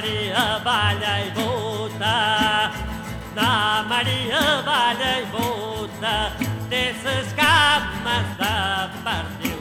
Maria balha e volta, na Maria balha e volta, desses camas da partiu.